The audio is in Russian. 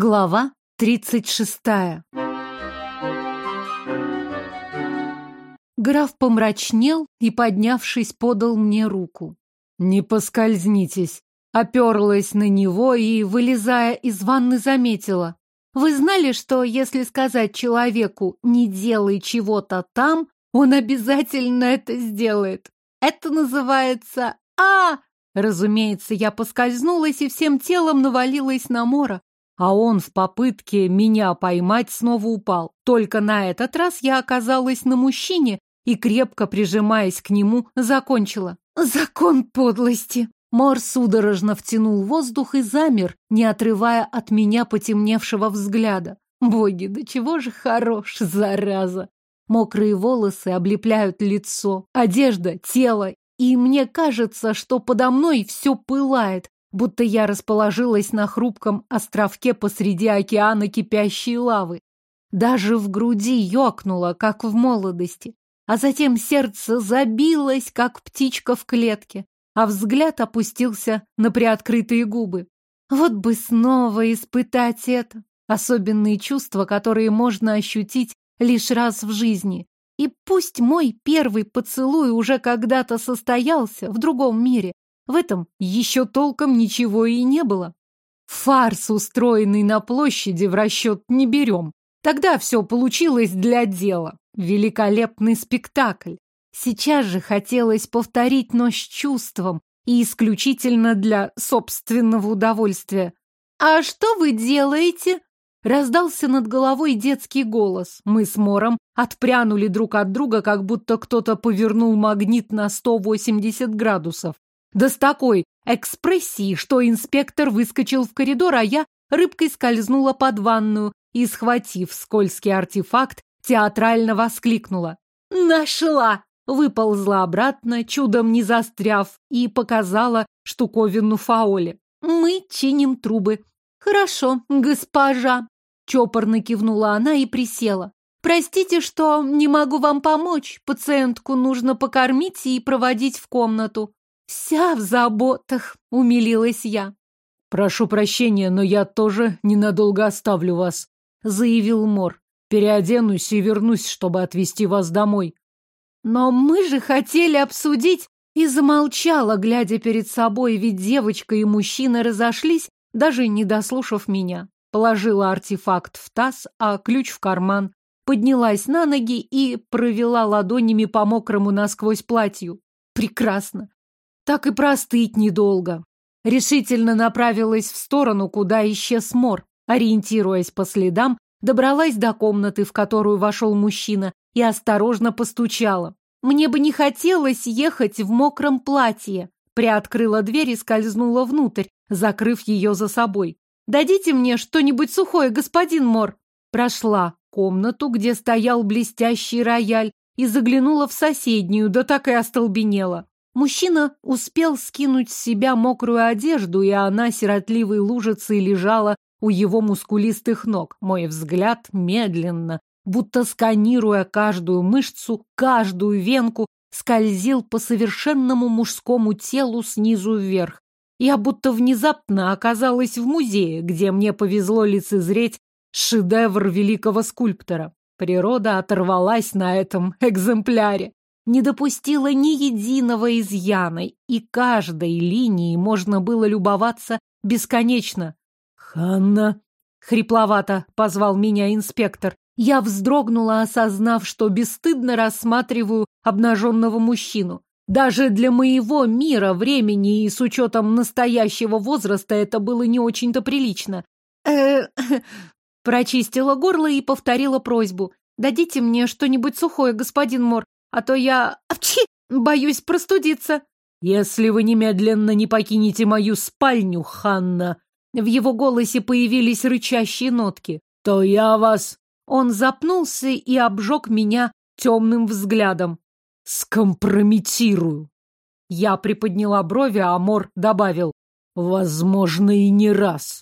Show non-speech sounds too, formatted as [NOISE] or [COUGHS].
Глава тридцать шестая Граф помрачнел и, поднявшись, подал мне руку. «Не поскользнитесь!» Оперлась на него и, вылезая из ванны, заметила. «Вы знали, что если сказать человеку «не делай чего-то там», он обязательно это сделает? Это называется «а». Разумеется, я поскользнулась и всем телом навалилась на Мора, а он в попытке меня поймать снова упал. Только на этот раз я оказалась на мужчине и, крепко прижимаясь к нему, закончила. «Закон подлости!» Мор судорожно втянул воздух и замер, не отрывая от меня потемневшего взгляда. Боги, да чего же хорош, зараза! Мокрые волосы облепляют лицо, одежда, тело, и мне кажется, что подо мной все пылает, будто я расположилась на хрупком островке посреди океана кипящей лавы. Даже в груди ёкнуло, как в молодости, а затем сердце забилось, как птичка в клетке, а взгляд опустился на приоткрытые губы. Вот бы снова испытать это, особенные чувства, которые можно ощутить лишь раз в жизни. И пусть мой первый поцелуй уже когда-то состоялся в другом мире, в этом еще толком ничего и не было. Фарс, устроенный на площади, в расчет не берем. Тогда все получилось для дела. Великолепный спектакль. Сейчас же хотелось повторить, но с чувством и исключительно для собственного удовольствия. «А что вы делаете?» Раздался над головой детский голос. Мы с Мором отпрянули друг от друга, как будто кто-то повернул магнит на 180 градусов. Да с такой экспрессией, что инспектор выскочил в коридор, а я рыбкой скользнула под ванную и, схватив скользкий артефакт, театрально воскликнула. «Нашла!» Выползла обратно, чудом не застряв, и показала штуковину Фаоле. «Мы чиним трубы. «Хорошо, госпожа», — чопорно кивнула она и присела. «Простите, что не могу вам помочь. Пациентку нужно покормить и проводить в комнату». «Вся в заботах», — умилилась я. «Прошу прощения, но я тоже ненадолго оставлю вас», — заявил Мор. «Переоденусь и вернусь, чтобы отвезти вас домой». «Но мы же хотели обсудить...» И замолчала, глядя перед собой, ведь девочка и мужчина разошлись, даже не дослушав меня. Положила артефакт в таз, а ключ в карман, поднялась на ноги и провела ладонями по мокрому насквозь платью. Прекрасно. Так и простыть недолго. Решительно направилась в сторону, куда исчез мор. Ориентируясь по следам, добралась до комнаты, в которую вошел мужчина, и осторожно постучала. Мне бы не хотелось ехать в мокром платье. Приоткрыла дверь и скользнула внутрь, закрыв ее за собой. «Дадите мне что-нибудь сухое, господин Мор!» Прошла комнату, где стоял блестящий рояль, и заглянула в соседнюю, да так и остолбенела. Мужчина успел скинуть с себя мокрую одежду, и она сиротливой лужицей лежала у его мускулистых ног. Мой взгляд медленно, будто сканируя каждую мышцу, каждую венку, скользил по совершенному мужскому телу снизу вверх. Я будто внезапно оказалась в музее, где мне повезло лицезреть шедевр великого скульптора. Природа оторвалась на этом экземпляре, не допустила ни единого изъяна, и каждой линией можно было любоваться бесконечно. «Ханна!» — хрипловато позвал меня инспектор. Я вздрогнула, осознав, что бесстыдно рассматриваю обнаженного мужчину. Даже для моего мира, времени и с учетом настоящего возраста это было не очень-то прилично. э [COUGHS] Прочистила горло и повторила просьбу. «Дадите мне что-нибудь сухое, господин Мор, а то я... Апчи! Боюсь простудиться». «Если вы немедленно не покинете мою спальню, Ханна...» В его голосе появились рычащие нотки. «То я вас...» Он запнулся и обжег меня темным взглядом скомпрометирую. Я приподняла брови, а Мор добавил. Возможно, и не раз.